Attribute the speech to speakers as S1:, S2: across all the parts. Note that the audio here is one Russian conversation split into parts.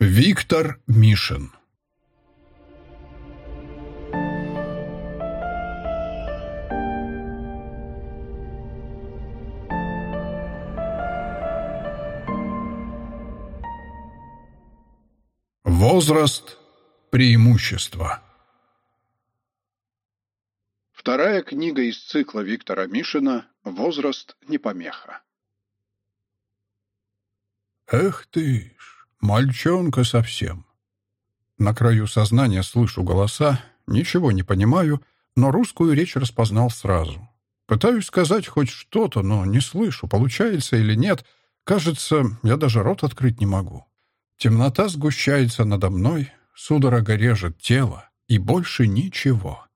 S1: Виктор Мишин Возраст – преимущество. Вторая книга из цикла Виктора Мишина «Возраст не помеха». Эх ты ж, Мальчонка совсем. На краю сознания слышу голоса, ничего не понимаю, но русскую речь распознал сразу. Пытаюсь сказать хоть что-то, но не слышу, получается или нет. Кажется, я даже рот открыть не могу. Темнота сгущается надо мной, судорога режет тело, и больше ничего.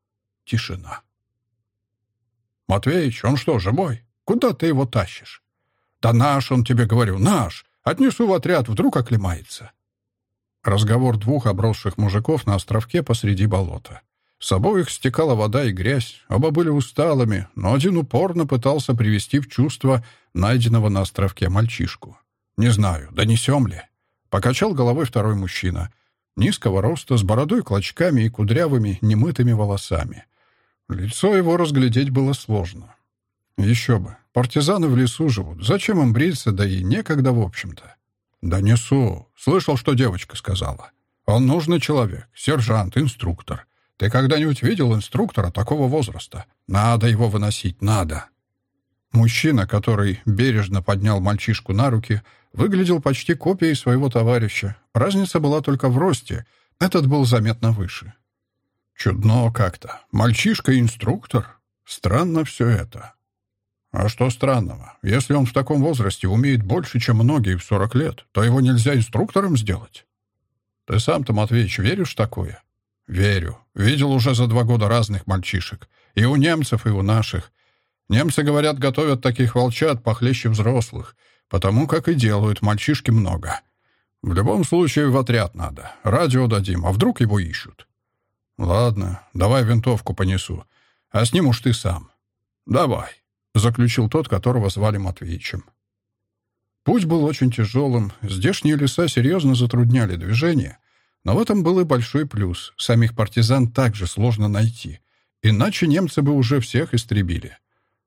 S1: Тишина. «Матвеич, он что, живой? Куда ты его тащишь?» «Да наш он тебе, говорю, наш! Отнесу в отряд, вдруг оклемается. Разговор двух обросших мужиков на островке посреди болота. С обоих стекала вода и грязь, оба были усталыми, но один упорно пытался привести в чувство найденного на островке мальчишку. «Не знаю, донесем ли?» Покачал головой второй мужчина. Низкого роста, с бородой, клочками и кудрявыми, немытыми волосами. Лицо его разглядеть было сложно. Еще бы. Партизаны в лесу живут. Зачем им бриться, да и некогда, в общем-то. Да несу. Слышал, что девочка сказала. Он нужный человек. Сержант, инструктор. Ты когда-нибудь видел инструктора такого возраста? Надо его выносить, надо. Мужчина, который бережно поднял мальчишку на руки, выглядел почти копией своего товарища. Разница была только в росте. Этот был заметно выше. Чудно как-то. Мальчишка-инструктор? Странно все это. А что странного? Если он в таком возрасте умеет больше, чем многие в 40 лет, то его нельзя инструктором сделать? Ты сам-то, Матвеич, веришь в такое? Верю. Видел уже за два года разных мальчишек. И у немцев, и у наших. Немцы, говорят, готовят таких волчат похлеще взрослых, потому как и делают мальчишки много. В любом случае в отряд надо. Радио дадим, а вдруг его ищут? Ладно, давай винтовку понесу. А с ним уж ты сам. Давай. — заключил тот, которого звали Матвеичем. Путь был очень тяжелым, здешние леса серьезно затрудняли движение, но в этом был и большой плюс. Самих партизан также сложно найти, иначе немцы бы уже всех истребили.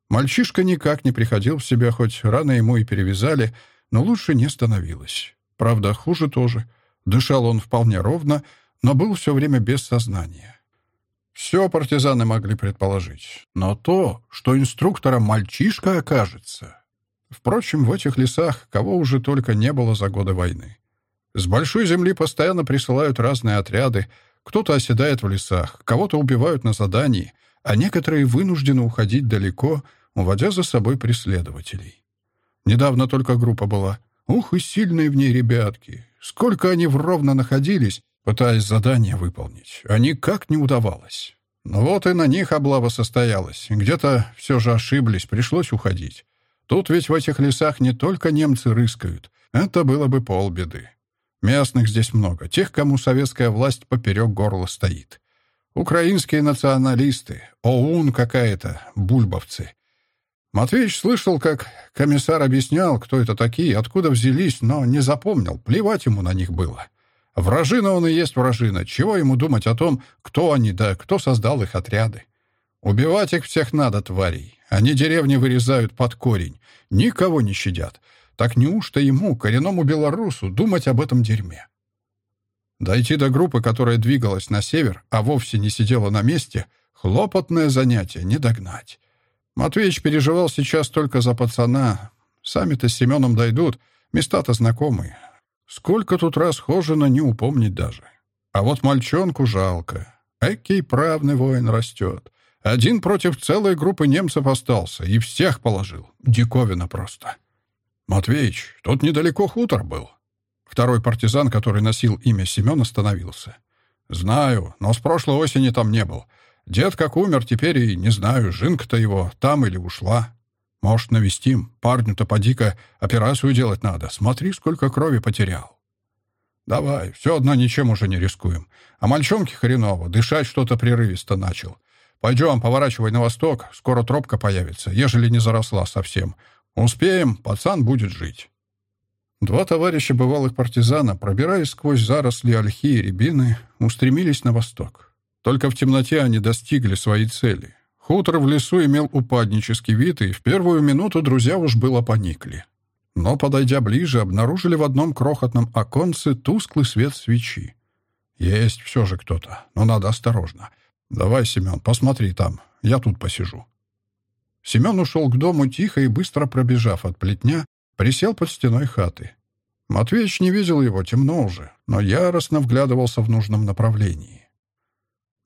S1: Мальчишка никак не приходил в себя, хоть рано ему и перевязали, но лучше не становилось. Правда, хуже тоже. Дышал он вполне ровно, но был все время без сознания. Все партизаны могли предположить. Но то, что инструктором мальчишка окажется... Впрочем, в этих лесах кого уже только не было за годы войны. С большой земли постоянно присылают разные отряды, кто-то оседает в лесах, кого-то убивают на задании, а некоторые вынуждены уходить далеко, уводя за собой преследователей. Недавно только группа была. Ух, и сильные в ней ребятки! Сколько они вровно находились, пытаясь задание выполнить, а никак не удавалось. Но вот и на них облава состоялась. Где-то все же ошиблись, пришлось уходить. Тут ведь в этих лесах не только немцы рыскают. Это было бы полбеды. Местных здесь много, тех, кому советская власть поперек горла стоит. Украинские националисты, ОУН какая-то, бульбовцы. Матвеич слышал, как комиссар объяснял, кто это такие, откуда взялись, но не запомнил, плевать ему на них было. Вражина он и есть вражина. Чего ему думать о том, кто они, да кто создал их отряды? Убивать их всех надо, тварей. Они деревни вырезают под корень. Никого не щадят. Так неужто ему, коренному белорусу, думать об этом дерьме? Дойти до группы, которая двигалась на север, а вовсе не сидела на месте, хлопотное занятие, не догнать. Матвеич переживал сейчас только за пацана. Сами-то с Семеном дойдут, места-то знакомые. Сколько тут раз хожено, не упомнить даже. А вот мальчонку жалко. Экий правный воин растет. Один против целой группы немцев остался и всех положил. Диковина просто. Матвеич, тут недалеко хутор был. Второй партизан, который носил имя Семен, остановился. Знаю, но с прошлой осени там не был. Дед как умер, теперь и не знаю, жинка-то его там или ушла. Может, навестим? Парню-то поди-ка операцию делать надо. Смотри, сколько крови потерял. Давай, все одно ничем уже не рискуем. А мальчонке хреново, дышать что-то прерывисто начал. Пойдем, поворачивай на восток, скоро тропка появится, ежели не заросла совсем. Успеем, пацан будет жить. Два товарища бывалых партизана, пробираясь сквозь заросли ольхи и рябины, устремились на восток. Только в темноте они достигли своей цели. Хутор в лесу имел упаднический вид, и в первую минуту друзья уж было поникли. Но, подойдя ближе, обнаружили в одном крохотном оконце тусклый свет свечи. Есть все же кто-то, но надо осторожно. Давай, Семен, посмотри там, я тут посижу. Семен ушел к дому тихо и, быстро пробежав от плетня, присел под стеной хаты. Матвеич не видел его, темно уже, но яростно вглядывался в нужном направлении.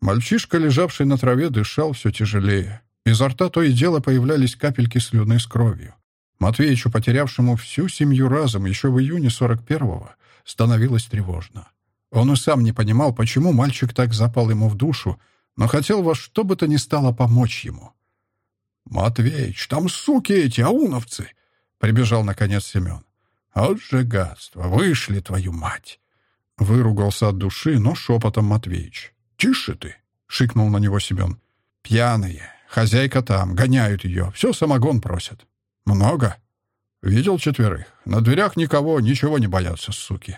S1: Мальчишка, лежавший на траве, дышал все тяжелее. Изо рта то и дело появлялись капельки слюны с кровью. Матвеичу, потерявшему всю семью разом еще в июне 41-го, становилось тревожно. Он и сам не понимал, почему мальчик так запал ему в душу, но хотел во что бы то ни стало помочь ему. «Матвеич, там суки эти, ауновцы!» — прибежал, наконец, Семен. «От же гадство! Вышли, твою мать!» Выругался от души, но шепотом Матвеич. «Тише ты!» — шикнул на него Семен. «Пьяные. Хозяйка там. Гоняют ее. Все самогон просят». «Много?» «Видел четверых. На дверях никого, ничего не боятся, суки».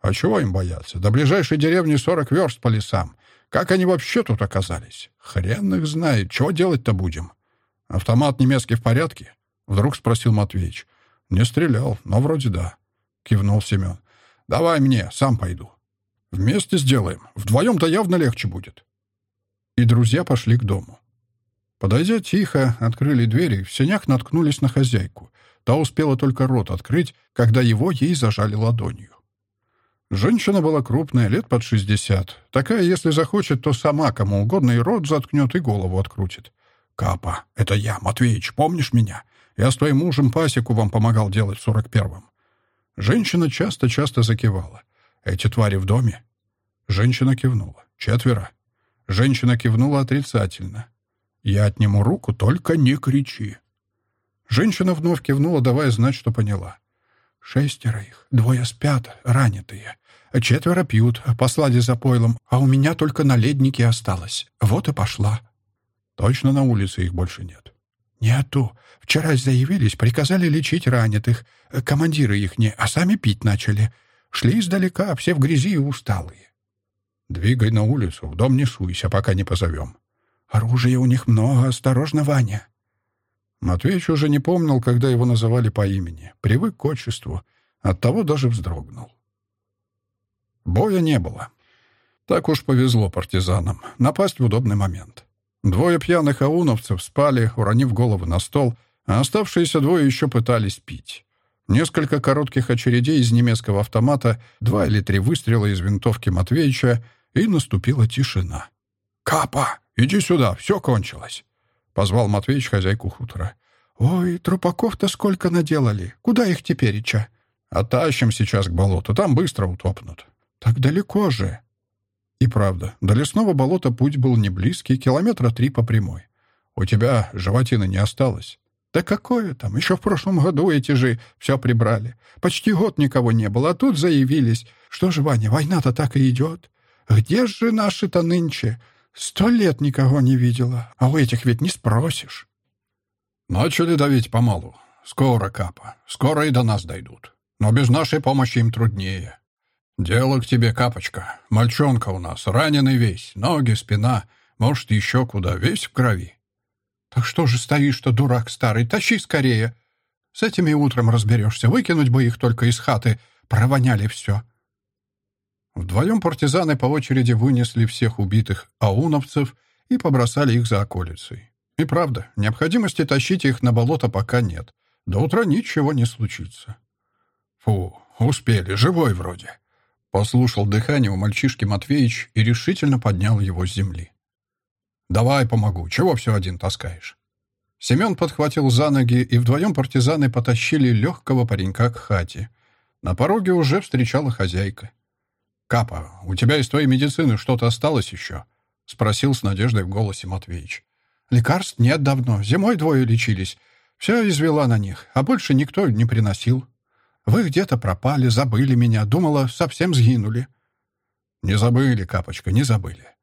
S1: «А чего им бояться? До ближайшей деревни сорок верст по лесам. Как они вообще тут оказались? Хрен их знает. Чего делать-то будем?» «Автомат немецкий в порядке?» — вдруг спросил Матвеич. «Не стрелял, но вроде да», — кивнул Семен. «Давай мне, сам пойду». «Вместе сделаем. Вдвоем-то явно легче будет». И друзья пошли к дому. Подойдя тихо, открыли двери, в сенях наткнулись на хозяйку. Та успела только рот открыть, когда его ей зажали ладонью. Женщина была крупная, лет под шестьдесят. Такая, если захочет, то сама кому угодно и рот заткнет, и голову открутит. «Капа, это я, Матвеич, помнишь меня? Я с твоим мужем пасеку вам помогал делать в сорок первом». Женщина часто-часто закивала. «Эти твари в доме?» Женщина кивнула. «Четверо». Женщина кивнула отрицательно. «Я отниму руку, только не кричи». Женщина вновь кивнула, давая знать, что поняла. «Шестеро их, двое спят, ранитые. Четверо пьют, послали за пойлом, а у меня только на леднике осталось. Вот и пошла». «Точно на улице их больше нет?» «Нету. Вчера заявились, приказали лечить ранитых. Командиры их не, а сами пить начали. Шли издалека, все в грязи и усталые». «Двигай на улицу, в дом не суйся, пока не позовем». Оружия у них много, осторожно, Ваня. Матвеич уже не помнил, когда его называли по имени. Привык к отчеству. Оттого даже вздрогнул. Боя не было. Так уж повезло партизанам. Напасть в удобный момент. Двое пьяных ауновцев спали, уронив голову на стол, а оставшиеся двое еще пытались пить. Несколько коротких очередей из немецкого автомата, два или три выстрела из винтовки Матвеича, и наступила тишина. «Капа!» «Иди сюда, все кончилось», — позвал Матвеич хозяйку хутора. «Ой, трупаков-то сколько наделали. Куда их теперь, Ича?» «Оттащим сейчас к болоту, там быстро утопнут». «Так далеко же». И правда, до лесного болота путь был не близкий, километра три по прямой. «У тебя животины не осталось?» «Да какое там? Еще в прошлом году эти же все прибрали. Почти год никого не было, а тут заявились. Что же, Ваня, война-то так и идет. Где же наши-то нынче? Сто лет никого не видела, а у этих ведь не спросишь. Начали давить помалу. Скоро, Капа, скоро и до нас дойдут. Но без нашей помощи им труднее. Дело к тебе, Капочка. Мальчонка у нас, раненый весь, ноги, спина, может, еще куда, весь в крови. Так что же стоишь-то, дурак старый, тащи скорее. С этими утром разберешься, выкинуть бы их только из хаты, провоняли все. Вдвоем партизаны по очереди вынесли всех убитых ауновцев и побросали их за околицей. И правда, необходимости тащить их на болото пока нет. До утра ничего не случится. Фу, успели, живой вроде. Послушал дыхание у мальчишки Матвеич и решительно поднял его с земли. «Давай помогу, чего все один таскаешь?» Семен подхватил за ноги, и вдвоем партизаны потащили легкого паренька к хате. На пороге уже встречала хозяйка. «Капа, у тебя из твоей медицины что-то осталось еще?» — спросил с надеждой в голосе Матвеич. «Лекарств нет давно. Зимой двое лечились. Все извела на них, а больше никто не приносил. Вы где-то пропали, забыли меня. Думала, совсем сгинули». «Не забыли, Капочка, не забыли».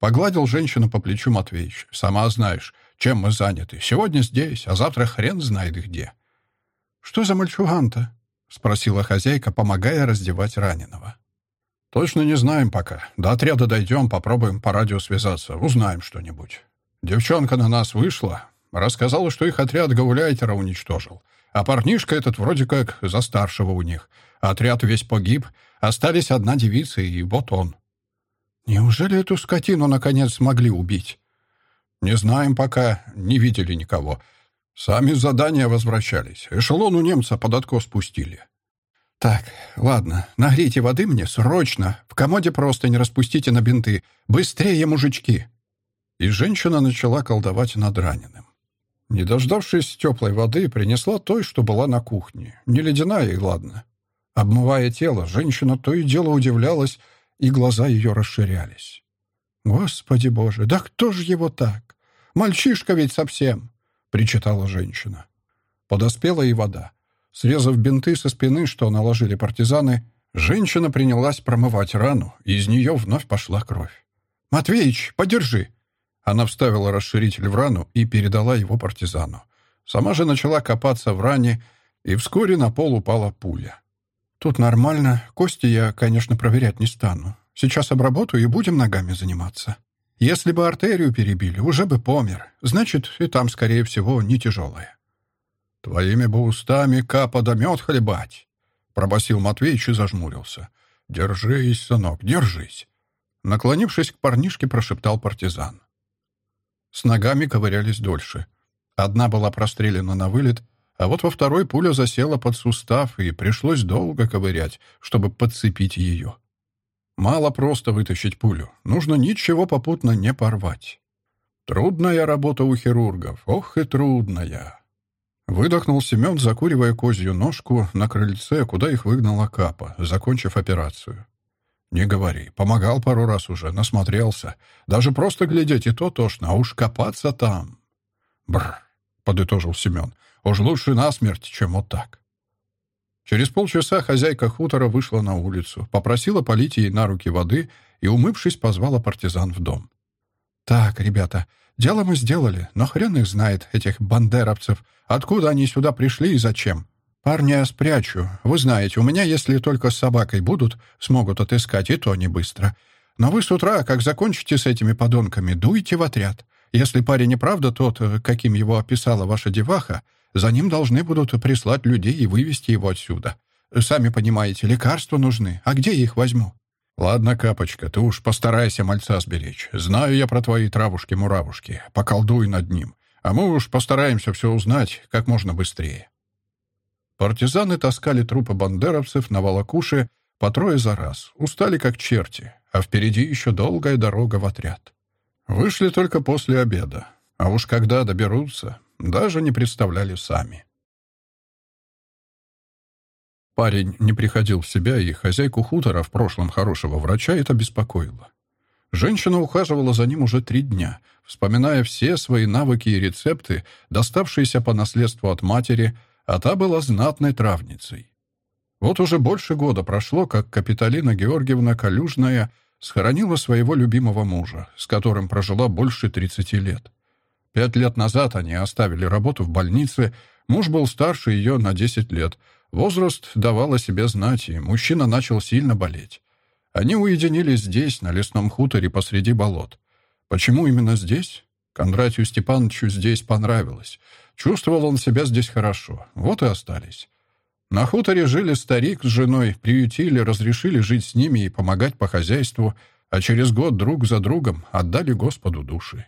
S1: Погладил женщину по плечу Матвеич. «Сама знаешь, чем мы заняты. Сегодня здесь, а завтра хрен знает где». «Что за мальчуган-то?» — спросила хозяйка, помогая раздевать раненого. «Точно не знаем пока. До отряда дойдем, попробуем по радио связаться, узнаем что-нибудь. Девчонка на нас вышла, рассказала, что их отряд гауляйтера уничтожил. А парнишка этот вроде как за старшего у них. Отряд весь погиб, остались одна девица, и вот он». «Неужели эту скотину, наконец, смогли убить?» «Не знаем пока, не видели никого. Сами задания возвращались. Эшелон у немца под откос спустили. «Так, ладно, нагрейте воды мне срочно. В комоде просто не распустите на бинты. Быстрее, мужички!» И женщина начала колдовать над раненым. Не дождавшись теплой воды, принесла той, что была на кухне. Не ледяная и ладно. Обмывая тело, женщина то и дело удивлялась, и глаза ее расширялись. «Господи боже, да кто же его так? Мальчишка ведь совсем!» — причитала женщина. Подоспела и вода. Срезав бинты со спины, что наложили партизаны, женщина принялась промывать рану, и из нее вновь пошла кровь. «Матвеич, подержи!» Она вставила расширитель в рану и передала его партизану. Сама же начала копаться в ране, и вскоре на пол упала пуля. «Тут нормально. Кости я, конечно, проверять не стану. Сейчас обработаю и будем ногами заниматься». Если бы артерию перебили, уже бы помер. Значит, и там, скорее всего, не тяжелое. «Твоими бы устами капа да мед хлебать!» — пробасил Матвеич и зажмурился. «Держись, сынок, держись!» Наклонившись к парнишке, прошептал партизан. С ногами ковырялись дольше. Одна была прострелена на вылет, а вот во второй пуля засела под сустав, и пришлось долго ковырять, чтобы подцепить ее. Мало просто вытащить пулю. Нужно ничего попутно не порвать. Трудная работа у хирургов. Ох и трудная. Выдохнул Семен, закуривая козью ножку на крыльце, куда их выгнала Капа, закончив операцию. «Не говори. Помогал пару раз уже, насмотрелся. Даже просто глядеть и то тошно, а уж копаться там». «Бррр», — подытожил Семен. «Уж лучше насмерть, чем вот так». Через полчаса хозяйка хутора вышла на улицу, попросила полить ей на руки воды и, умывшись, позвала партизан в дом. «Так, ребята, дело мы сделали, но хрен их знает, этих бандеровцев, откуда они сюда пришли и зачем. Парня спрячу. Вы знаете, у меня, если только с собакой будут, смогут отыскать, и то не быстро. Но вы с утра, как закончите с этими подонками, дуйте в отряд. Если парень неправда тот, каким его описала ваша деваха, за ним должны будут прислать людей и вывести его отсюда. Сами понимаете, лекарства нужны. А где я их возьму?» «Ладно, Капочка, ты уж постарайся мальца сберечь. Знаю я про твои травушки-муравушки. Поколдуй над ним. А мы уж постараемся все узнать как можно быстрее». Партизаны таскали трупы бандеровцев на волокуши по трое за раз. Устали как черти, а впереди еще долгая дорога в отряд. Вышли только после обеда. А уж когда доберутся, даже не представляли сами. Парень не приходил в себя, и хозяйку хутора, в прошлом хорошего врача, это беспокоило. Женщина ухаживала за ним уже три дня, вспоминая все свои навыки и рецепты, доставшиеся по наследству от матери, а та была знатной травницей. Вот уже больше года прошло, как Капиталина Георгиевна Калюжная схоронила своего любимого мужа, с которым прожила больше 30 лет. Пять лет назад они оставили работу в больнице, муж был старше ее на 10 лет. Возраст давал о себе знать, и мужчина начал сильно болеть. Они уединились здесь, на лесном хуторе посреди болот. Почему именно здесь? Кондратию Степановичу здесь понравилось. Чувствовал он себя здесь хорошо. Вот и остались. На хуторе жили старик с женой, приютили, разрешили жить с ними и помогать по хозяйству, а через год друг за другом отдали Господу души.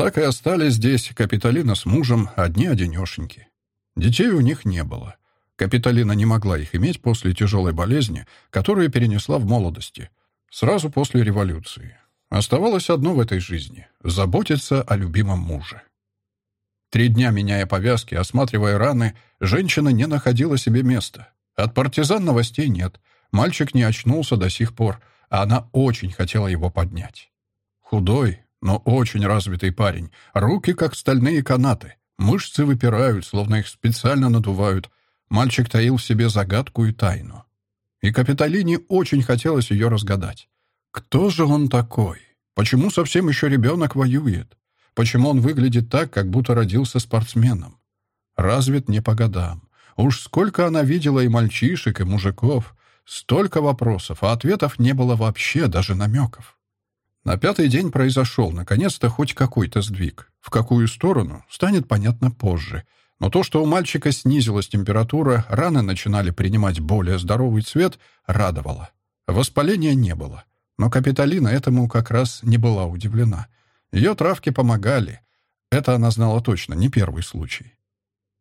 S1: Так и остались здесь Капитолина с мужем, одни-одинешеньки. Детей у них не было. Капитолина не могла их иметь после тяжелой болезни, которую перенесла в молодости, сразу после революции. Оставалось одно в этой жизни — заботиться о любимом муже. Три дня меняя повязки, осматривая раны, женщина не находила себе места. От партизан новостей нет. Мальчик не очнулся до сих пор, а она очень хотела его поднять. Худой, но очень развитый парень. Руки как стальные канаты. Мышцы выпирают, словно их специально надувают. Мальчик таил в себе загадку и тайну. И Капитолине очень хотелось ее разгадать. Кто же он такой? Почему совсем еще ребенок воюет? Почему он выглядит так, как будто родился спортсменом? Развит не по годам. Уж сколько она видела и мальчишек, и мужиков. Столько вопросов, а ответов не было вообще, даже намеков. На пятый день произошел, наконец-то, хоть какой-то сдвиг. В какую сторону, станет понятно позже. Но то, что у мальчика снизилась температура, раны начинали принимать более здоровый цвет, радовало. Воспаления не было. Но Капитолина этому как раз не была удивлена. Ее травки помогали. Это она знала точно, не первый случай.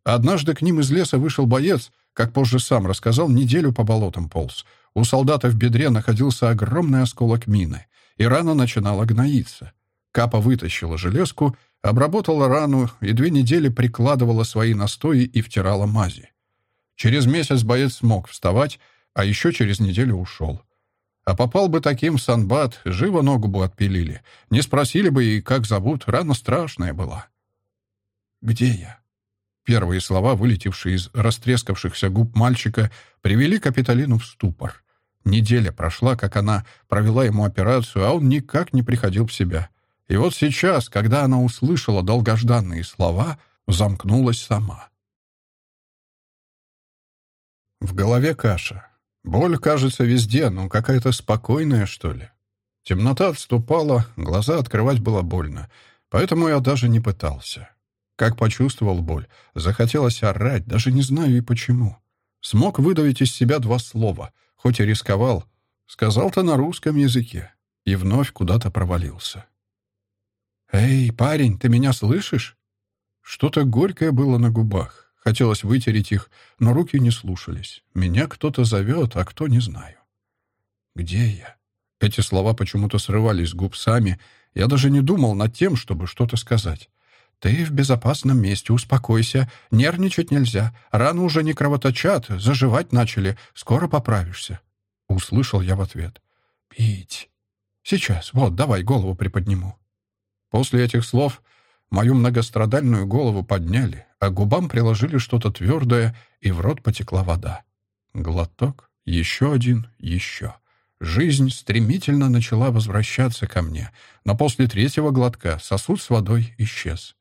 S1: Однажды к ним из леса вышел боец, как позже сам рассказал, неделю по болотам полз. У солдата в бедре находился огромный осколок мины, и рана начинала гноиться. Капа вытащила железку, обработала рану и две недели прикладывала свои настои и втирала мази. Через месяц боец смог вставать, а еще через неделю ушел. А попал бы таким в Санбат, живо ногу бы отпилили. Не спросили бы и как зовут, рана страшная была. «Где я?» Первые слова, вылетевшие из растрескавшихся губ мальчика, привели Капитолину в ступор. Неделя прошла, как она провела ему операцию, а он никак не приходил в себя. И вот сейчас, когда она услышала долгожданные слова, замкнулась сама. В голове каша. Боль, кажется, везде, но какая-то спокойная, что ли. Темнота отступала, глаза открывать было больно, поэтому я даже не пытался. Как почувствовал боль, захотелось орать, даже не знаю и почему. Смог выдавить из себя два слова, хоть и рисковал. Сказал-то на русском языке. И вновь куда-то провалился. «Эй, парень, ты меня слышишь?» Что-то горькое было на губах. Хотелось вытереть их, но руки не слушались. Меня кто-то зовет, а кто — не знаю. «Где я?» Эти слова почему-то срывались с губ сами. Я даже не думал над тем, чтобы что-то сказать. «Ты в безопасном месте, успокойся. Нервничать нельзя. Раны уже не кровоточат, заживать начали. Скоро поправишься». Услышал я в ответ. «Пить. Сейчас, вот, давай голову приподниму». После этих слов Мою многострадальную голову подняли, а губам приложили что-то твердое, и в рот потекла вода. Глоток, еще один, еще. Жизнь стремительно начала возвращаться ко мне, но после третьего глотка сосуд с водой исчез.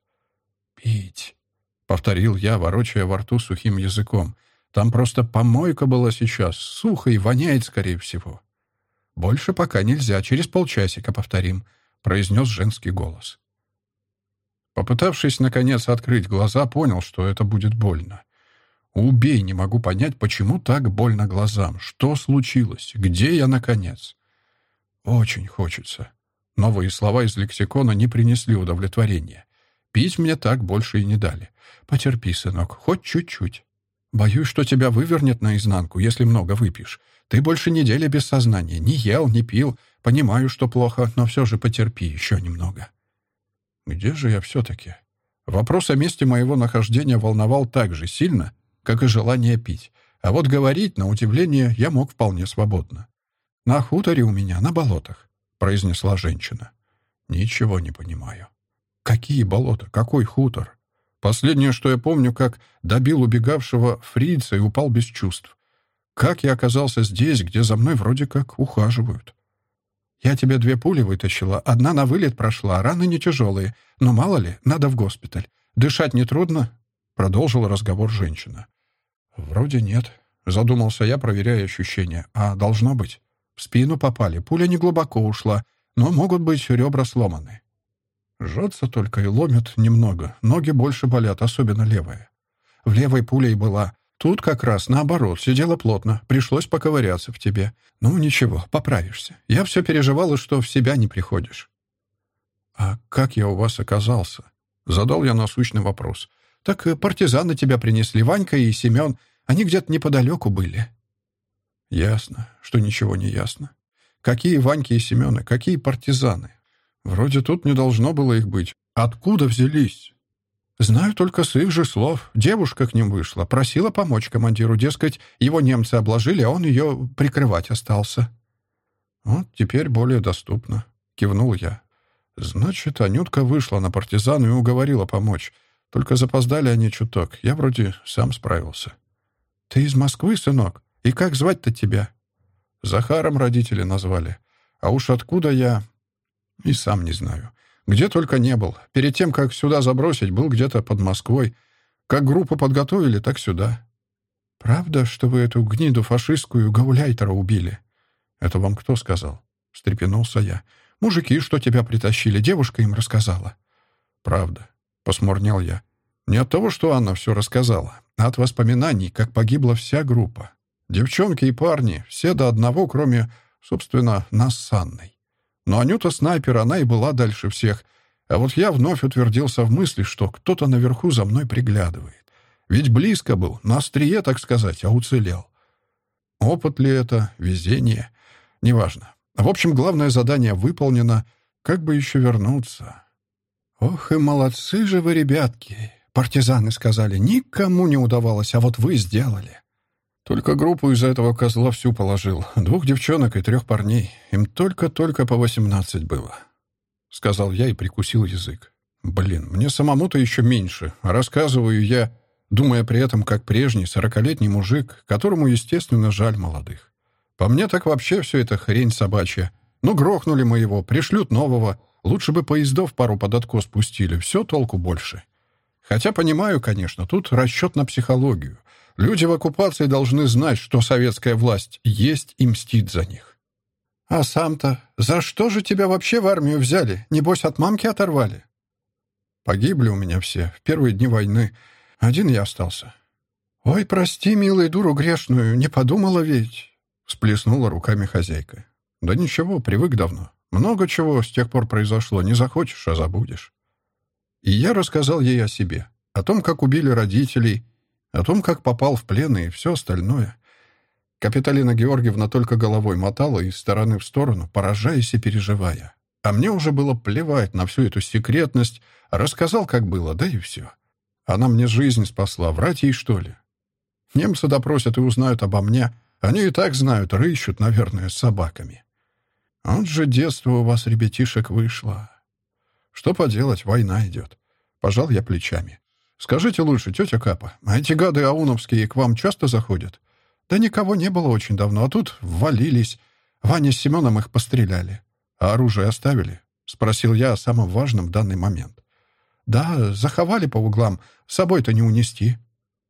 S1: «Пить», — повторил я, ворочая во рту сухим языком. «Там просто помойка была сейчас, сухо и воняет, скорее всего». «Больше пока нельзя, через полчасика повторим», — произнес женский голос. Попытавшись, наконец, открыть глаза, понял, что это будет больно. Убей, не могу понять, почему так больно глазам. Что случилось? Где я, наконец? Очень хочется. Новые слова из лексикона не принесли удовлетворения. Пить мне так больше и не дали. Потерпи, сынок, хоть чуть-чуть. Боюсь, что тебя вывернет наизнанку, если много выпьешь. Ты больше недели без сознания. Не ел, не пил. Понимаю, что плохо, но все же потерпи еще немного. Где же я все-таки? Вопрос о месте моего нахождения волновал так же сильно, как и желание пить. А вот говорить, на удивление, я мог вполне свободно. «На хуторе у меня, на болотах», — произнесла женщина. «Ничего не понимаю». «Какие болота? Какой хутор?» Последнее, что я помню, как добил убегавшего фрица и упал без чувств. Как я оказался здесь, где за мной вроде как ухаживают? Я тебе две пули вытащила, одна на вылет прошла, раны не тяжелые. Но мало ли, надо в госпиталь. Дышать не трудно?» Продолжила разговор женщина. «Вроде нет», — задумался я, проверяя ощущения. «А должно быть. В спину попали, пуля не глубоко ушла, но могут быть ребра сломаны. Жжется только и ломит немного, ноги больше болят, особенно левая. В левой пулей была, Тут как раз наоборот, сидела плотно, пришлось поковыряться в тебе. Ну, ничего, поправишься. Я все переживала, что в себя не приходишь. «А как я у вас оказался?» Задал я насущный вопрос. «Так э, партизаны тебя принесли, Ванька и Семен. Они где-то неподалеку были». «Ясно, что ничего не ясно. Какие Ваньки и Семены, какие партизаны? Вроде тут не должно было их быть. Откуда взялись?» Знаю только с их же слов. Девушка к ним вышла, просила помочь командиру, дескать, его немцы обложили, а он ее прикрывать остался. Вот теперь более доступно, кивнул я. Значит, Анютка вышла на партизан и уговорила помочь. Только запоздали они чуток. Я вроде сам справился. Ты из Москвы, сынок? И как звать-то тебя? Захаром родители назвали. А уж откуда я... И сам не знаю. Где только не был. Перед тем, как сюда забросить, был где-то под Москвой. Как группу подготовили, так сюда. «Правда, что вы эту гниду фашистскую гауляйтера убили?» «Это вам кто сказал?» — встрепенулся я. «Мужики, что тебя притащили, девушка им рассказала». «Правда», — посмурнел я. «Не от того, что Анна все рассказала, а от воспоминаний, как погибла вся группа. Девчонки и парни, все до одного, кроме, собственно, нас с Анной. Но Анюта снайпер, она и была дальше всех. А вот я вновь утвердился в мысли, что кто-то наверху за мной приглядывает. Ведь близко был, на острие, так сказать, а уцелел. Опыт ли это, везение? Неважно. В общем, главное задание выполнено. Как бы еще вернуться? Ох и молодцы же вы, ребятки. Партизаны сказали, никому не удавалось, а вот вы сделали. Только группу из-за этого козла всю положил. Двух девчонок и трех парней. Им только-только по восемнадцать было. Сказал я и прикусил язык. Блин, мне самому-то еще меньше. рассказываю я думая при этом, как прежний сорокалетний мужик, которому, естественно, жаль молодых. По мне так вообще все это хрень собачья. Ну, грохнули мы его, пришлют нового. Лучше бы поездов пару под откос пустили, все толку больше. Хотя понимаю, конечно, тут расчет на психологию. Люди в оккупации должны знать, что советская власть есть и мстит за них. А сам-то за что же тебя вообще в армию взяли? Небось, от мамки оторвали? Погибли у меня все в первые дни войны. Один я остался. «Ой, прости, милая дуру грешную, не подумала ведь!» Всплеснула руками хозяйка. «Да ничего, привык давно. Много чего с тех пор произошло. Не захочешь, а забудешь». И я рассказал ей о себе. О том, как убили родителей, о том, как попал в плен и все остальное. Капиталина Георгиевна только головой мотала из стороны в сторону, поражаясь и переживая. А мне уже было плевать на всю эту секретность, рассказал, как было, да и все. Она мне жизнь спасла. Врать ей, что ли? Немцы допросят и узнают обо мне. Они и так знают, рыщут, наверное, с собаками. Вот же детство у вас, ребятишек, вышло. Что поделать, война идет. Пожал я плечами. Скажите лучше, тетя Капа, эти гады ауновские к вам часто заходят? Да никого не было очень давно, а тут ввалились. Ваня с Семеном их постреляли. А оружие оставили? Спросил я о самом важном в данный момент. «Да, заховали по углам. С собой-то не унести.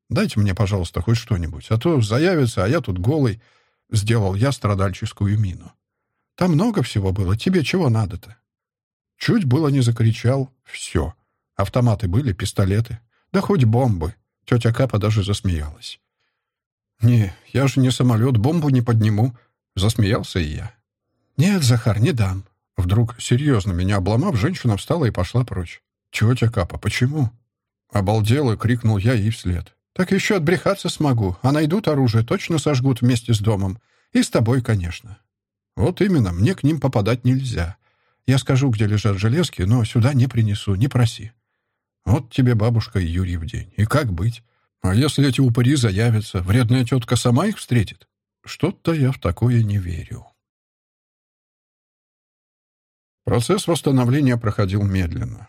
S1: Дайте мне, пожалуйста, хоть что-нибудь, а то заявится, а я тут голый». Сделал я страдальческую мину. «Там много всего было. Тебе чего надо-то?» Чуть было не закричал. «Все. Автоматы были, пистолеты. Да хоть бомбы». Тетя Капа даже засмеялась. «Не, я же не самолет, бомбу не подниму», — засмеялся и я. «Нет, Захар, не дам». Вдруг, серьезно меня обломав, женщина встала и пошла прочь. «Тетя Капа, почему?» Обалдел и крикнул я ей вслед. «Так еще отбрехаться смогу, а найдут оружие, точно сожгут вместе с домом. И с тобой, конечно». «Вот именно, мне к ним попадать нельзя. Я скажу, где лежат железки, но сюда не принесу, не проси». «Вот тебе бабушка Юрий в день. И как быть? А если эти упыри заявятся, вредная тетка сама их встретит?» «Что-то я в такое не верю». Процесс восстановления проходил медленно.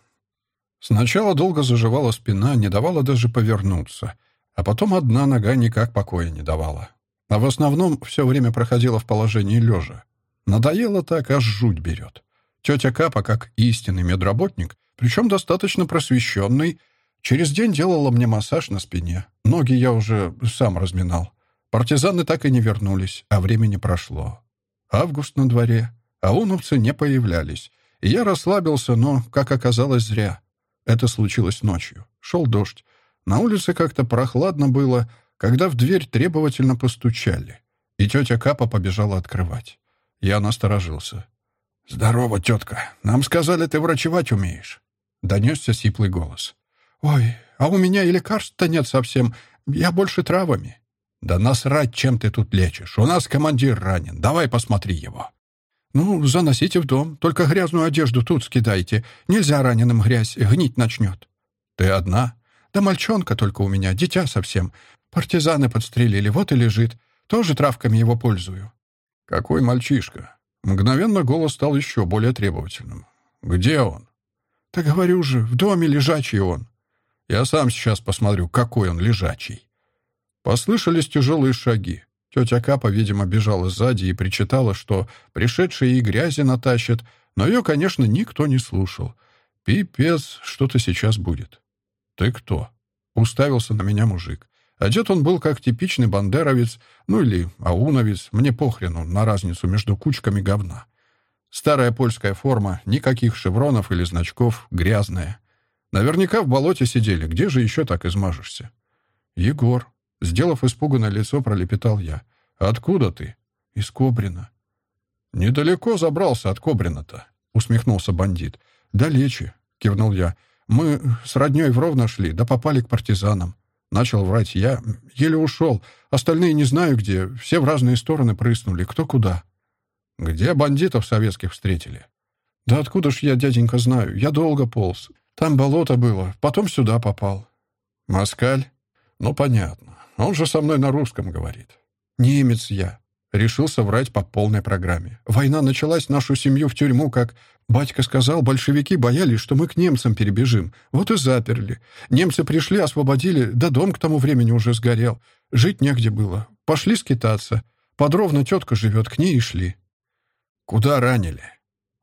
S1: Сначала долго заживала спина, не давала даже повернуться, а потом одна нога никак покоя не давала. А в основном все время проходила в положении лежа. Надоело так, аж жуть берет. Тетя Капа, как истинный медработник, причем достаточно просвещенный, через день делала мне массаж на спине. Ноги я уже сам разминал. Партизаны так и не вернулись, а времени прошло. Август на дворе, а уновцы не появлялись. Я расслабился, но, как оказалось, зря. Это случилось ночью. Шел дождь. На улице как-то прохладно было, когда в дверь требовательно постучали. И тетя Капа побежала открывать. Я насторожился. «Здорово, тетка. Нам сказали, ты врачевать умеешь». Донесся сиплый голос. «Ой, а у меня и лекарств-то нет совсем. Я больше травами». «Да насрать, чем ты тут лечишь. У нас командир ранен. Давай посмотри его». «Ну, заносите в дом. Только грязную одежду тут скидайте. Нельзя раненым грязь, гнить начнет». «Ты одна?» «Да мальчонка только у меня, дитя совсем. Партизаны подстрелили, вот и лежит. Тоже травками его пользую». «Какой мальчишка?» Мгновенно голос стал еще более требовательным. «Где он?» «Да говорю же, в доме лежачий он». «Я сам сейчас посмотрю, какой он лежачий». Послышались тяжелые шаги. Тетя Капа, видимо, бежала сзади и причитала, что пришедшие и грязи натащат, но ее, конечно, никто не слушал. Пипец, что-то сейчас будет. «Ты кто?» — уставился на меня мужик. Одет он был как типичный бандеровец, ну или ауновец, мне похрену на разницу между кучками говна. Старая польская форма, никаких шевронов или значков, грязная. Наверняка в болоте сидели, где же еще так измажешься? Егор, сделав испуганное лицо, пролепетал я. «Откуда ты?» «Из Кобрина». «Недалеко забрался от Кобрина-то», — усмехнулся бандит. «Далече», — кивнул я. «Мы с роднёй в Ровно шли, да попали к партизанам». Начал врать я. Еле ушел. Остальные не знаю где. Все в разные стороны прыснули. Кто куда. Где бандитов советских встретили? Да откуда ж я, дяденька, знаю? Я долго полз. Там болото было. Потом сюда попал. Москаль? Ну, понятно. Он же со мной на русском говорит. Немец я. Решился врать по полной программе. Война началась, нашу семью в тюрьму, как батька сказал, большевики боялись, что мы к немцам перебежим. Вот и заперли. Немцы пришли, освободили, да дом к тому времени уже сгорел. Жить негде было. Пошли скитаться. Подробно тетка живет, к ней и шли. Куда ранили?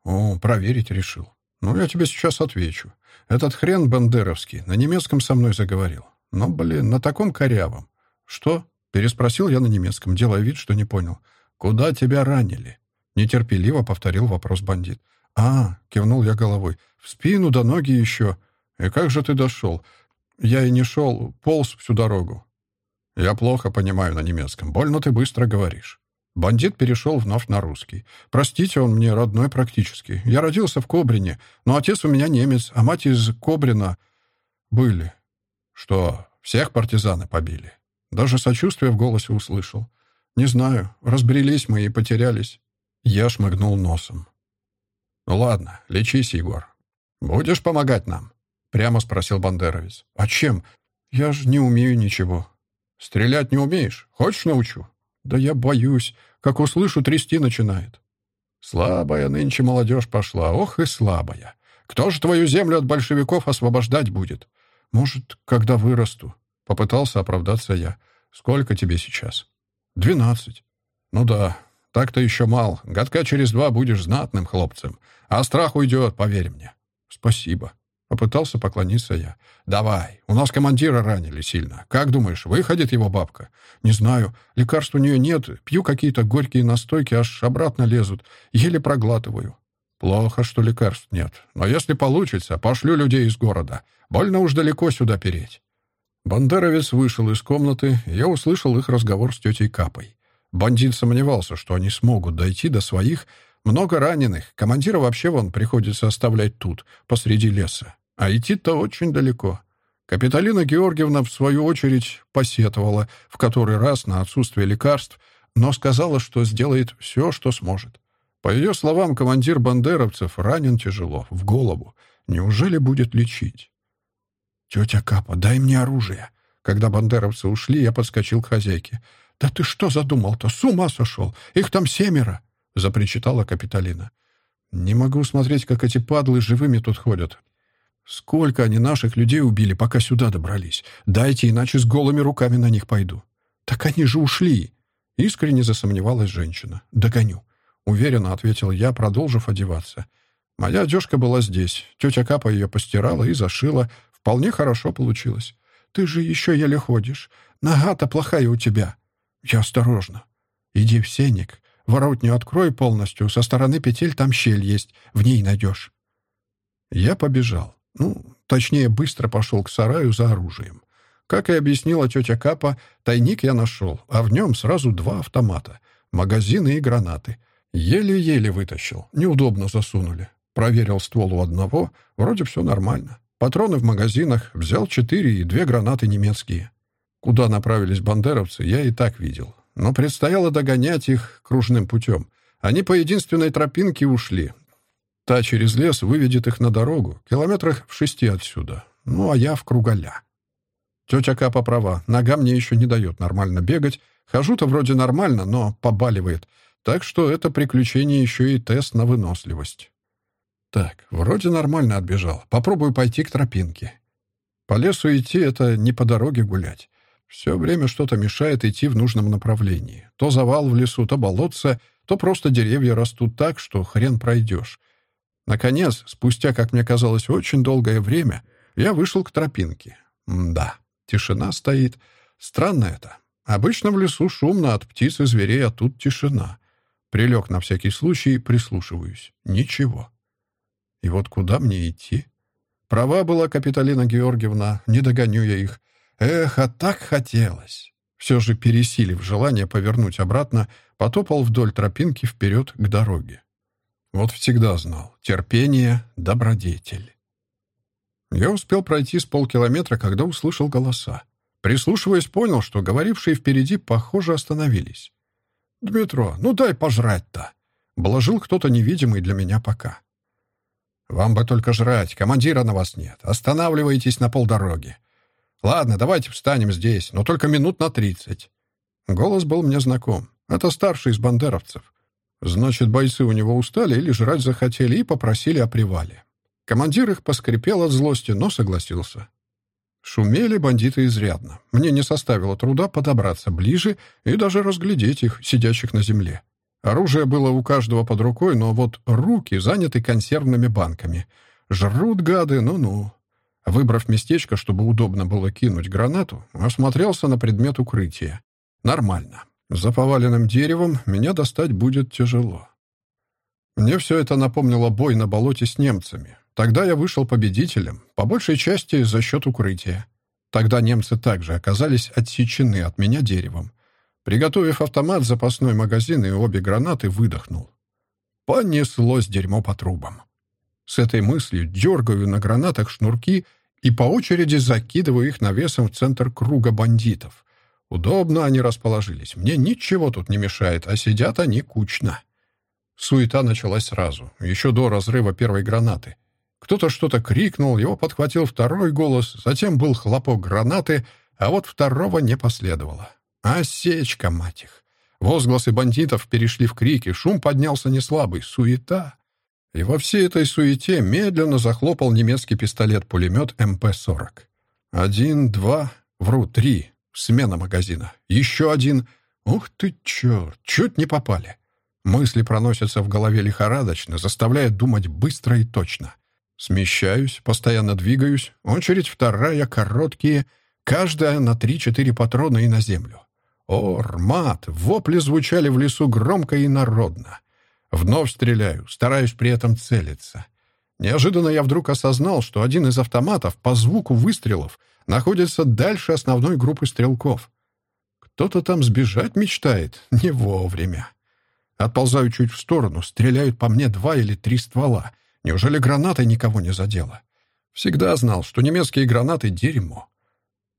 S1: О, проверить решил. Ну, я тебе сейчас отвечу. Этот хрен бандеровский на немецком со мной заговорил. Но, блин, на таком корявом. Что? Переспросил я на немецком, делая вид, что не понял. «Куда тебя ранили?» Нетерпеливо повторил вопрос бандит. «А», — кивнул я головой, — «в спину до ноги еще. И как же ты дошел?» «Я и не шел, полз всю дорогу». «Я плохо понимаю на немецком. Больно ты быстро говоришь». Бандит перешел вновь на русский. «Простите, он мне родной практически. Я родился в Кобрине, но отец у меня немец, а мать из Кобрина были». «Что, всех партизаны побили?» Даже сочувствие в голосе услышал. «Не знаю, разбрелись мы и потерялись». Я шмыгнул носом. «Ну ладно, лечись, Егор. Будешь помогать нам?» Прямо спросил Бандеровец. «А чем? Я же не умею ничего». «Стрелять не умеешь? Хочешь, научу?» «Да я боюсь. Как услышу, трясти начинает». «Слабая нынче молодежь пошла. Ох и слабая. Кто же твою землю от большевиков освобождать будет? Может, когда вырасту?» Попытался оправдаться я. «Сколько тебе сейчас?» «Двенадцать». «Ну да, так-то еще мал. Годка через два будешь знатным хлопцем. А страх уйдет, поверь мне». «Спасибо». Попытался поклониться я. «Давай, у нас командира ранили сильно. Как думаешь, выходит его бабка?» «Не знаю. Лекарств у нее нет. Пью какие-то горькие настойки, аж обратно лезут. Еле проглатываю». «Плохо, что лекарств нет. Но если получится, пошлю людей из города. Больно уж далеко сюда переть». Бандеровец вышел из комнаты, я услышал их разговор с тетей Капой. Бандит сомневался, что они смогут дойти до своих. Много раненых. Командира вообще вон приходится оставлять тут, посреди леса. А идти-то очень далеко. Капиталина Георгиевна, в свою очередь, посетовала в который раз на отсутствие лекарств, но сказала, что сделает все, что сможет. По ее словам, командир бандеровцев ранен тяжело, в голову. Неужели будет лечить? «Тетя Капа, дай мне оружие!» Когда бандеровцы ушли, я подскочил к хозяйке. «Да ты что задумал-то? С ума сошел! Их там семеро!» — запричитала Капитолина. «Не могу смотреть, как эти падлы живыми тут ходят. Сколько они наших людей убили, пока сюда добрались? Дайте, иначе с голыми руками на них пойду». «Так они же ушли!» Искренне засомневалась женщина. «Догоню», — уверенно ответил я, продолжив одеваться. Моя одежка была здесь. Тетя Капа ее постирала и зашила, Вполне хорошо получилось. Ты же еще еле ходишь. Нога-то плохая у тебя. Я осторожно. Иди в сеник. Воротню открой полностью. Со стороны петель там щель есть. В ней найдешь. Я побежал. Ну, точнее, быстро пошел к сараю за оружием. Как и объяснила тетя Капа, тайник я нашел, а в нем сразу два автомата, магазины и гранаты. Еле-еле вытащил, неудобно засунули. Проверил ствол у одного, вроде все нормально. Патроны в магазинах, взял четыре и две гранаты немецкие. Куда направились бандеровцы, я и так видел. Но предстояло догонять их кружным путем. Они по единственной тропинке ушли. Та через лес выведет их на дорогу, километрах в шести отсюда. Ну, а я в круголя. Тетя Капа права, нога мне еще не дает нормально бегать. Хожу-то вроде нормально, но побаливает. Так что это приключение еще и тест на выносливость. Так, вроде нормально отбежал. Попробую пойти к тропинке. По лесу идти — это не по дороге гулять. Все время что-то мешает идти в нужном направлении. То завал в лесу, то болотце, то просто деревья растут так, что хрен пройдешь. Наконец, спустя, как мне казалось, очень долгое время, я вышел к тропинке. М да, тишина стоит. Странно это. Обычно в лесу шумно от птиц и зверей, а тут тишина. Прилег на всякий случай, прислушиваюсь. Ничего. И вот куда мне идти? Права была Капиталина Георгиевна, не догоню я их. Эх, а так хотелось. Все же, пересилив желание повернуть обратно, потопал вдоль тропинки вперед к дороге. Вот всегда знал. Терпение — добродетель. Я успел пройти с полкилометра, когда услышал голоса. Прислушиваясь, понял, что говорившие впереди, похоже, остановились. «Дмитро, ну дай пожрать-то!» — блажил кто-то невидимый для меня пока. «Вам бы только жрать, командира на вас нет. Останавливайтесь на полдороги. Ладно, давайте встанем здесь, но только минут на тридцать». Голос был мне знаком. Это старший из бандеровцев. Значит, бойцы у него устали или жрать захотели и попросили о привале. Командир их поскрипел от злости, но согласился. Шумели бандиты изрядно. Мне не составило труда подобраться ближе и даже разглядеть их, сидящих на земле. Оружие было у каждого под рукой, но вот руки заняты консервными банками. Жрут гады, ну-ну. Выбрав местечко, чтобы удобно было кинуть гранату, осмотрелся на предмет укрытия. Нормально. За поваленным деревом меня достать будет тяжело. Мне все это напомнило бой на болоте с немцами. Тогда я вышел победителем, по большей части за счет укрытия. Тогда немцы также оказались отсечены от меня деревом. Приготовив автомат, запасной магазин и обе гранаты, выдохнул. Понеслось дерьмо по трубам. С этой мыслью дергаю на гранатах шнурки и по очереди закидываю их навесом в центр круга бандитов. Удобно они расположились. Мне ничего тут не мешает, а сидят они кучно. Суета началась сразу, еще до разрыва первой гранаты. Кто-то что-то крикнул, его подхватил второй голос, затем был хлопок гранаты, а вот второго не последовало. Осечка, мать их! Возгласы бандитов перешли в крики, шум поднялся неслабый, суета. И во всей этой суете медленно захлопал немецкий пистолет-пулемет МП-40. Один, два, вру, три. Смена магазина. Еще один. Ух ты, черт, чуть не попали. Мысли проносятся в голове лихорадочно, заставляя думать быстро и точно. Смещаюсь, постоянно двигаюсь. Очередь вторая, короткие, каждая на три-четыре патрона и на землю. Ор, мат, вопли звучали в лесу громко и народно. Вновь стреляю, стараюсь при этом целиться. Неожиданно я вдруг осознал, что один из автоматов по звуку выстрелов находится дальше основной группы стрелков. Кто-то там сбежать мечтает не вовремя. Отползаю чуть в сторону, стреляют по мне два или три ствола. Неужели граната никого не задела? Всегда знал, что немецкие гранаты — дерьмо.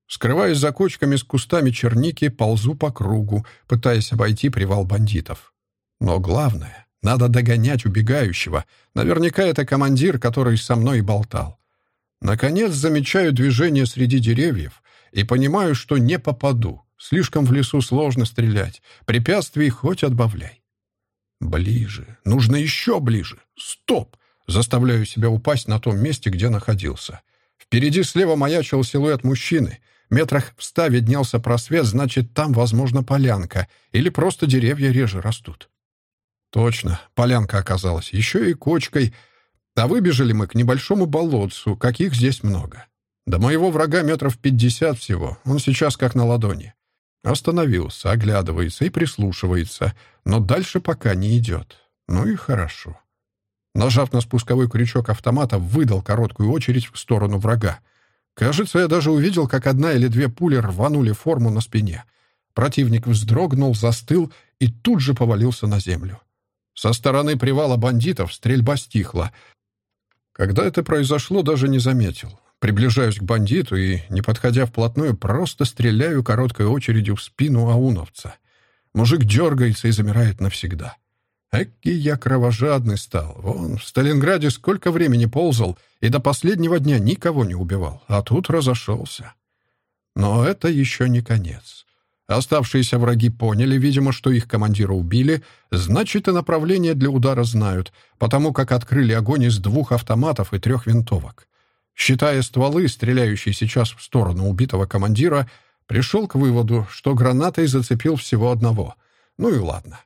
S1: Скрываясь за кочками с кустами черники, ползу по кругу, пытаясь обойти привал бандитов. Но главное надо догонять убегающего. Наверняка это командир, который со мной болтал. Наконец замечаю движение среди деревьев и понимаю, что не попаду. Слишком в лесу сложно стрелять. Препятствий хоть отбавляй. Ближе. Нужно еще ближе. Стоп! Заставляю себя упасть на том месте, где находился. Впереди слева маячил силуэт мужчины. Метрах в ста виднелся просвет, значит, там, возможно, полянка. Или просто деревья реже растут. Точно, полянка оказалась. Еще и кочкой. А выбежали мы к небольшому болотцу, каких здесь много. До моего врага метров пятьдесят всего. Он сейчас как на ладони. Остановился, оглядывается и прислушивается, но дальше пока не идет. Ну и хорошо. Нажав на спусковой крючок автомата, выдал короткую очередь в сторону врага. Кажется, я даже увидел, как одна или две пули рванули форму на спине. Противник вздрогнул, застыл и тут же повалился на землю. Со стороны привала бандитов стрельба стихла. Когда это произошло, даже не заметил. Приближаюсь к бандиту и, не подходя вплотную, просто стреляю короткой очередью в спину ауновца. Мужик дергается и замирает навсегда. Эки я кровожадный стал. Вон, в Сталинграде сколько времени ползал и до последнего дня никого не убивал, а тут разошелся. Но это еще не конец. Оставшиеся враги поняли, видимо, что их командира убили, значит, и направление для удара знают, потому как открыли огонь из двух автоматов и трех винтовок. Считая стволы, стреляющие сейчас в сторону убитого командира, пришел к выводу, что гранатой зацепил всего одного. Ну и ладно.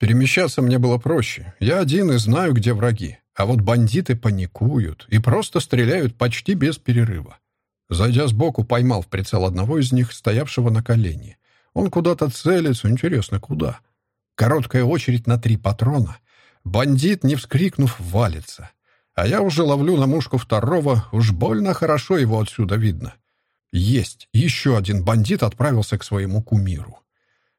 S1: Перемещаться мне было проще. Я один и знаю, где враги. А вот бандиты паникуют и просто стреляют почти без перерыва. Зайдя сбоку, поймал в прицел одного из них, стоявшего на колени. Он куда-то целится, интересно, куда? Короткая очередь на три патрона. Бандит, не вскрикнув, валится. А я уже ловлю на мушку второго, уж больно хорошо его отсюда видно. Есть, еще один бандит отправился к своему кумиру.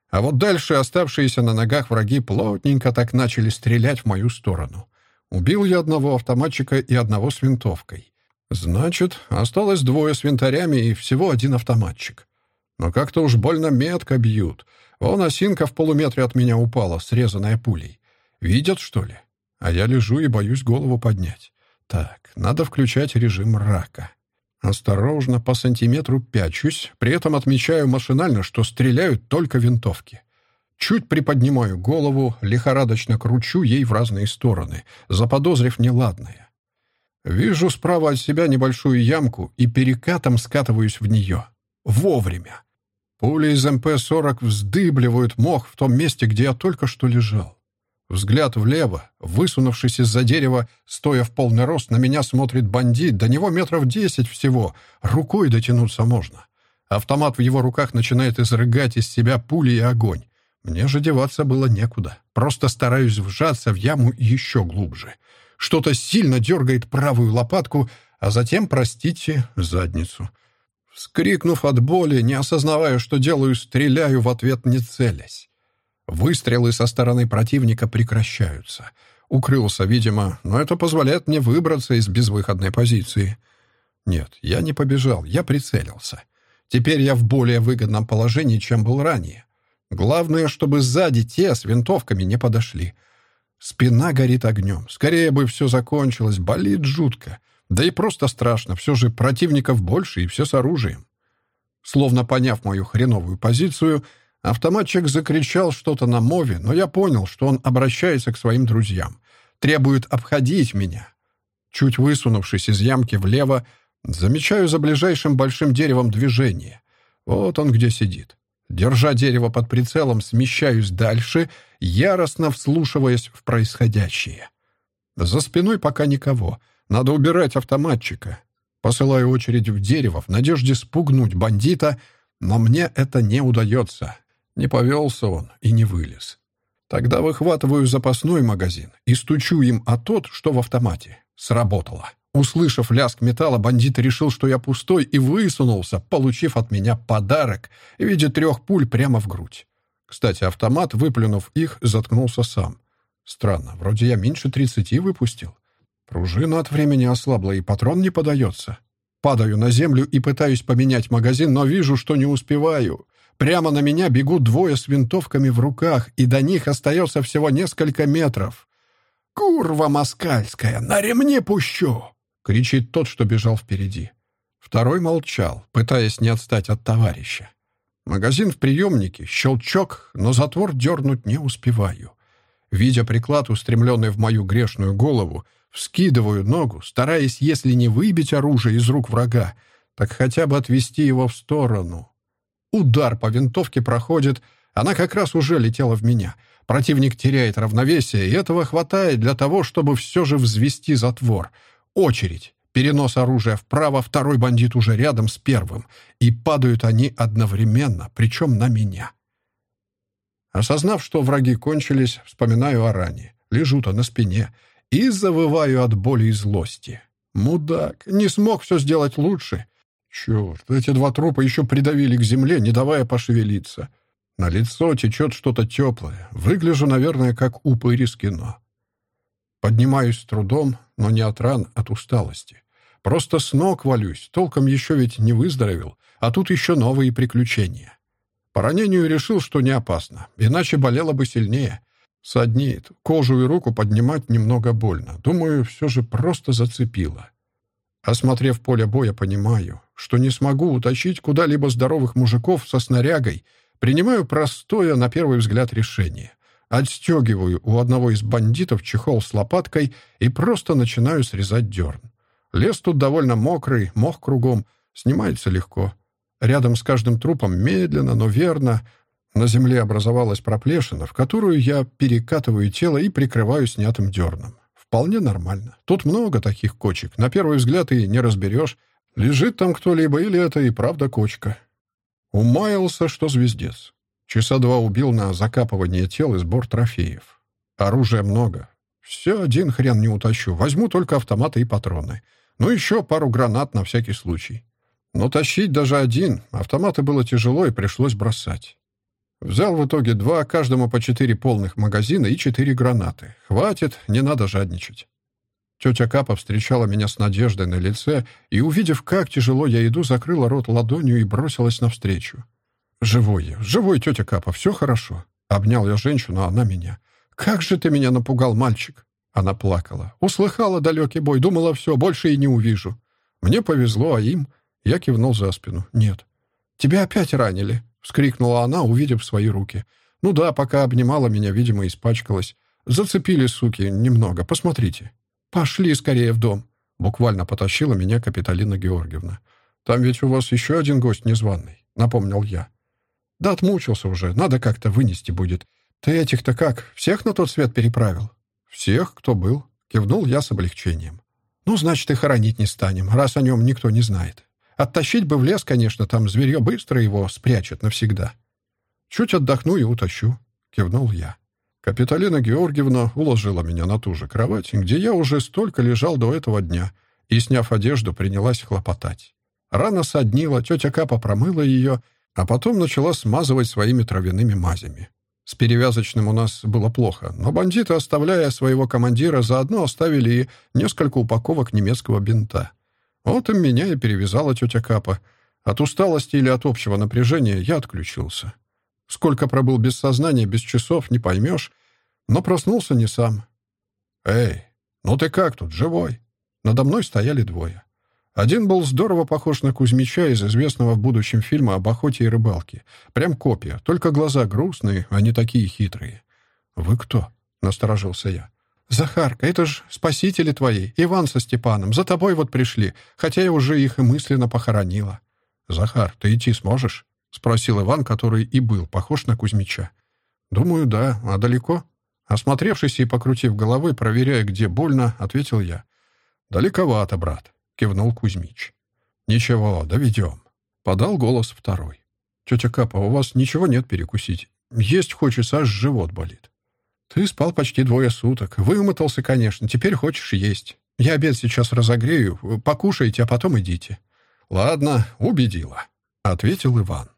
S1: А вот дальше оставшиеся на ногах враги плотненько так начали стрелять в мою сторону. Убил я одного автоматчика и одного с винтовкой. Значит, осталось двое с винтарями и всего один автоматчик. Но как-то уж больно метко бьют. Вон осинка в полуметре от меня упала, срезанная пулей. Видят, что ли? А я лежу и боюсь голову поднять. Так, надо включать режим рака. Осторожно, по сантиметру пячусь, при этом отмечаю машинально, что стреляют только винтовки. Чуть приподнимаю голову, лихорадочно кручу ей в разные стороны, заподозрив неладное. Вижу справа от себя небольшую ямку и перекатом скатываюсь в нее. Вовремя. Пули из МП-40 вздыбливают мох в том месте, где я только что лежал. Взгляд влево, высунувшись из-за дерева, стоя в полный рост, на меня смотрит бандит, до него метров десять всего, рукой дотянуться можно. Автомат в его руках начинает изрыгать из себя пули и огонь. Мне же деваться было некуда. Просто стараюсь вжаться в яму еще глубже. Что-то сильно дергает правую лопатку, а затем, простите, задницу. Вскрикнув от боли, не осознавая, что делаю, стреляю в ответ, не целясь. Выстрелы со стороны противника прекращаются. Укрылся, видимо, но это позволяет мне выбраться из безвыходной позиции. Нет, я не побежал, я прицелился. Теперь я в более выгодном положении, чем был ранее. Главное, чтобы сзади те с винтовками не подошли. Спина горит огнем. Скорее бы все закончилось, болит жутко. Да и просто страшно, все же противников больше и все с оружием. Словно поняв мою хреновую позицию, Автоматчик закричал что-то на мове, но я понял, что он обращается к своим друзьям. Требует обходить меня. Чуть высунувшись из ямки влево, замечаю за ближайшим большим деревом движение. Вот он где сидит. Держа дерево под прицелом, смещаюсь дальше, яростно вслушиваясь в происходящее. За спиной пока никого. Надо убирать автоматчика. Посылаю очередь в дерево в надежде спугнуть бандита, но мне это не удается. Не повелся он и не вылез. Тогда выхватываю запасной магазин и стучу им о тот, что в автомате. Сработало. Услышав лязг металла, бандит решил, что я пустой, и высунулся, получив от меня подарок в виде трех пуль прямо в грудь. Кстати, автомат, выплюнув их, заткнулся сам. Странно, вроде я меньше тридцати выпустил. Пружина от времени ослабла, и патрон не подается. Падаю на землю и пытаюсь поменять магазин, но вижу, что не успеваю. Прямо на меня бегут двое с винтовками в руках, и до них остается всего несколько метров. «Курва москальская, на ремне пущу!» — кричит тот, что бежал впереди. Второй молчал, пытаясь не отстать от товарища. Магазин в приемнике, щелчок, но затвор дернуть не успеваю. Видя приклад, устремленный в мою грешную голову, вскидываю ногу, стараясь, если не выбить оружие из рук врага, так хотя бы отвести его в сторону. Удар по винтовке проходит. Она как раз уже летела в меня. Противник теряет равновесие, и этого хватает для того, чтобы все же взвести затвор. Очередь. Перенос оружия вправо, второй бандит уже рядом с первым. И падают они одновременно, причем на меня. Осознав, что враги кончились, вспоминаю о ране. Лежу-то на спине. И завываю от боли и злости. Мудак, не смог все сделать лучше. Черт, эти два трупа еще придавили к земле, не давая пошевелиться. На лицо течет что-то теплое. Выгляжу, наверное, как упырь из кино. Поднимаюсь с трудом, но не от ран, от усталости. Просто с ног валюсь, толком еще ведь не выздоровел, а тут еще новые приключения. По ранению решил, что не опасно, иначе болело бы сильнее. Саднит, кожу и руку поднимать немного больно. Думаю, все же просто зацепило. Осмотрев поле боя, понимаю, что не смогу утащить куда-либо здоровых мужиков со снарягой, принимаю простое, на первый взгляд, решение. Отстегиваю у одного из бандитов чехол с лопаткой и просто начинаю срезать дерн. Лес тут довольно мокрый, мох кругом, снимается легко. Рядом с каждым трупом медленно, но верно на земле образовалась проплешина, в которую я перекатываю тело и прикрываю снятым дерном. Вполне нормально. Тут много таких кочек. На первый взгляд и не разберешь, Лежит там кто-либо или это и правда кочка? Умаялся, что звездец. Часа два убил на закапывание тел и сбор трофеев. Оружия много. Все один хрен не утащу. Возьму только автоматы и патроны. Ну, еще пару гранат на всякий случай. Но тащить даже один. Автоматы было тяжело и пришлось бросать. Взял в итоге два, каждому по четыре полных магазина и четыре гранаты. Хватит, не надо жадничать. Тетя Капа встречала меня с надеждой на лице и, увидев, как тяжело я иду, закрыла рот ладонью и бросилась навстречу. «Живой живой, тетя Капа, все хорошо». Обнял я женщину, а она меня. «Как же ты меня напугал, мальчик!» Она плакала. Услыхала далекий бой, думала, все, больше и не увижу. Мне повезло, а им... Я кивнул за спину. «Нет». «Тебя опять ранили?» — вскрикнула она, увидев свои руки. «Ну да, пока обнимала меня, видимо, испачкалась. Зацепили, суки, немного, посмотрите». «Пошли скорее в дом!» Буквально потащила меня Капиталина Георгиевна. «Там ведь у вас еще один гость незваный», — напомнил я. «Да отмучился уже, надо как-то вынести будет. Ты этих-то как, всех на тот свет переправил?» «Всех, кто был», — кивнул я с облегчением. «Ну, значит, и хоронить не станем, раз о нем никто не знает. Оттащить бы в лес, конечно, там зверье быстро его спрячет навсегда. Чуть отдохну и утащу», — кивнул я. Капиталина Георгиевна уложила меня на ту же кровать, где я уже столько лежал до этого дня, и, сняв одежду, принялась хлопотать. Рана соднила, тетя Капа промыла ее, а потом начала смазывать своими травяными мазями. С перевязочным у нас было плохо, но бандиты, оставляя своего командира, заодно оставили и несколько упаковок немецкого бинта. Вот им меня и перевязала тетя Капа. От усталости или от общего напряжения я отключился. Сколько пробыл без сознания, без часов, не поймешь, но проснулся не сам. «Эй, ну ты как тут, живой?» Надо мной стояли двое. Один был здорово похож на Кузьмича из известного в будущем фильма об охоте и рыбалке. Прям копия, только глаза грустные, а не такие хитрые. «Вы кто?» — насторожился я. «Захарка, это ж спасители твои, Иван со Степаном. За тобой вот пришли, хотя я уже их и мысленно похоронила». «Захар, ты идти сможешь?» — спросил Иван, который и был похож на Кузьмича. «Думаю, да. А далеко?» Осмотревшись и покрутив головой, проверяя, где больно, ответил я. «Далековато, брат», — кивнул Кузьмич. «Ничего, доведем», — подал голос второй. «Тетя Капа, у вас ничего нет перекусить? Есть хочется, аж живот болит». «Ты спал почти двое суток. Вымотался, конечно. Теперь хочешь есть. Я обед сейчас разогрею. Покушайте, а потом идите». «Ладно, убедила», — ответил Иван.